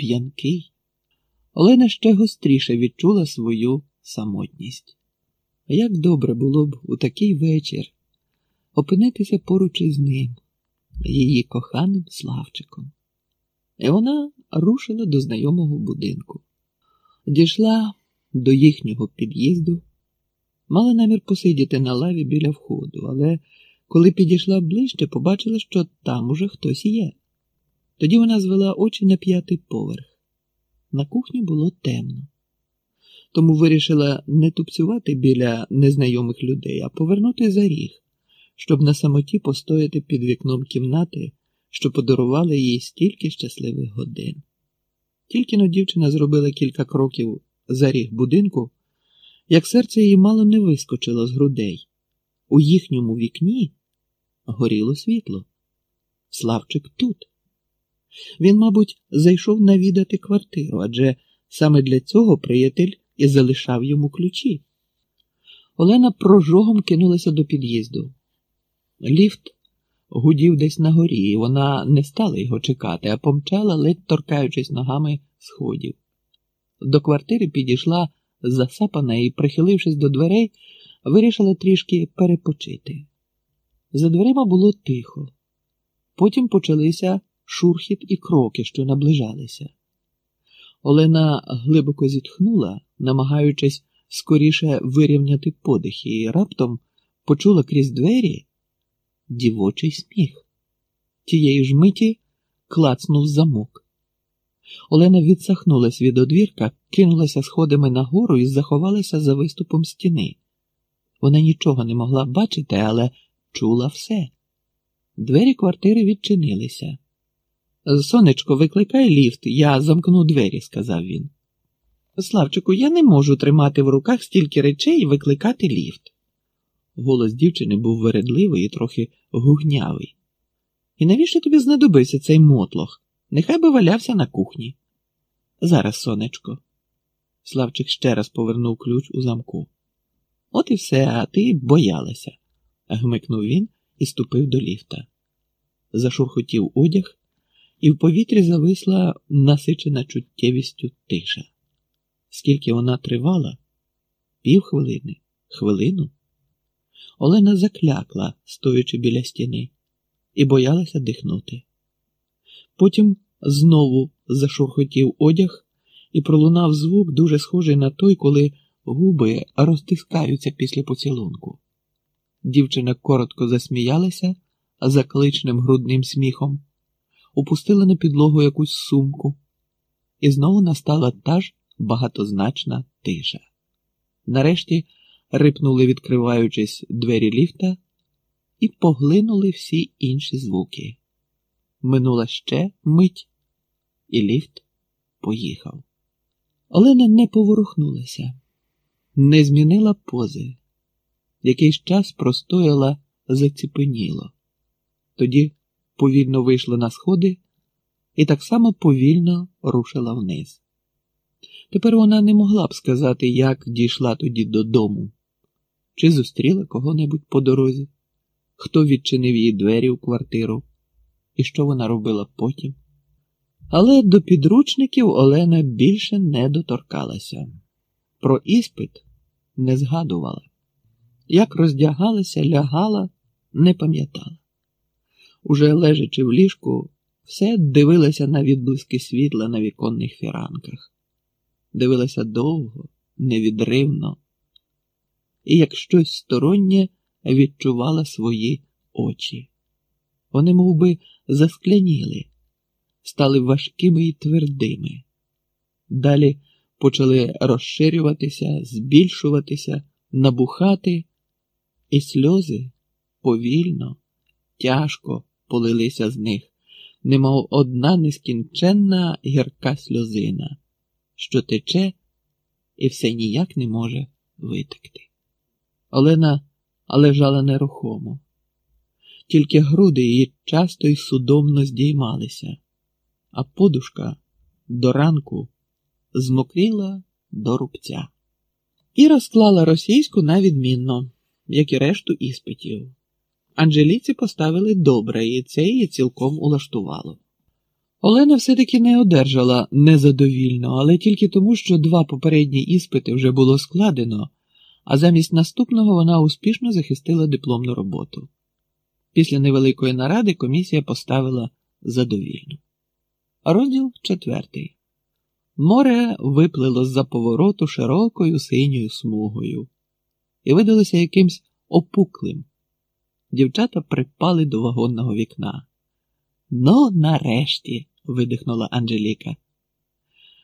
п'янкий. Олена ще гостріше відчула свою самотність. Як добре було б у такий вечір опинитися поруч із ним, її коханим Славчиком. І вона рушила до знайомого будинку, дійшла до їхнього під'їзду, мала намір посидіти на лаві біля входу, але коли підійшла ближче, побачила, що там уже хтось є. Тоді вона звела очі на п'ятий поверх. На кухні було темно, тому вирішила не тупцювати біля незнайомих людей, а повернути за ріг, щоб на самоті постояти під вікном кімнати, що подарували їй стільки щасливих годин. Тільки но дівчина зробила кілька кроків за ріг будинку, як серце її мало не вискочило з грудей. У їхньому вікні горіло світло. Славчик тут. Він, мабуть, зайшов навідати квартиру, адже саме для цього приятель і залишав йому ключі. Олена прожогом кинулася до під'їзду. Ліфт гудів десь на горі, і вона не стала його чекати, а помчала, ледь торкаючись ногами сходів. До квартири підійшла засапана і, прихилившись до дверей, вирішила трішки перепочити. За дверима було тихо. Потім почалися шурхіт і кроки, що наближалися. Олена глибоко зітхнула, намагаючись скоріше вирівняти подихи, і раптом почула крізь двері дівочий сміх. Тієї ж миті клацнув замок. Олена відсахнулась від одвірка, кинулася сходами нагору і заховалася за виступом стіни. Вона нічого не могла бачити, але чула все. Двері квартири відчинилися. Сонечко, викликай ліфт, я замкну двері, сказав він. Славчику, я не можу тримати в руках стільки речей і викликати ліфт. Голос дівчини був вередливий і трохи гугнявий. І навіщо тобі знадобився цей мотлох? Нехай би валявся на кухні. Зараз, сонечко. Славчик ще раз повернув ключ у замку. От і все, а ти боялася, гмикнув він і ступив до ліфта. Зашурхотів одяг, і в повітрі зависла насичена чуттєвістю тиша. Скільки вона тривала? Півхвилини, хвилину. Олена заклякла, стоячи біля стіни, і боялася дихнути. Потім знову зашурхотів одяг і пролунав звук, дуже схожий на той, коли губи розтискаються після поцілунку. Дівчина коротко засміялася закличним грудним сміхом, упустила на підлогу якусь сумку, і знову настала та ж багатозначна тиша. Нарешті рипнули, відкриваючись двері ліфта, і поглинули всі інші звуки. Минула ще мить, і ліфт поїхав. Олена не поворухнулася, не змінила пози. Якийсь час простояла заціпеніло. Тоді повільно вийшла на сходи і так само повільно рушила вниз. Тепер вона не могла б сказати, як дійшла тоді додому, чи зустріла кого-небудь по дорозі, хто відчинив їй двері у квартиру і що вона робила потім. Але до підручників Олена більше не доторкалася. Про іспит не згадувала. Як роздягалася, лягала, не пам'ятала. Уже лежачи в ліжку, все дивилася на відблиски світла на віконних фіранках, дивилася довго, невідривно, і як щось стороннє відчувала свої очі. Вони мов би, заскляніли, стали важкими і твердими. Далі почали розширюватися, збільшуватися, набухати, і сльози повільно, тяжко полилися з них, немов одна нескінченна гірка сльозина, що тече і все ніяк не може витекти. Олена лежала нерухомо тільки груди її часто й судомно здіймалися, а подушка до ранку змокріла до рубця. І розклала російську на відмінно, як і решту іспитів. Анжеліці поставили добре, і це її цілком улаштувало. Олена все-таки не одержала незадовільно, але тільки тому, що два попередні іспити вже було складено, а замість наступного вона успішно захистила дипломну роботу. Після невеликої наради комісія поставила задовільно. Розділ четвертий. Море виплило з-за повороту широкою синьою смугою і видалося якимсь опуклим. Дівчата припали до вагонного вікна. Ну, нарешті, видихнула Анжеліка.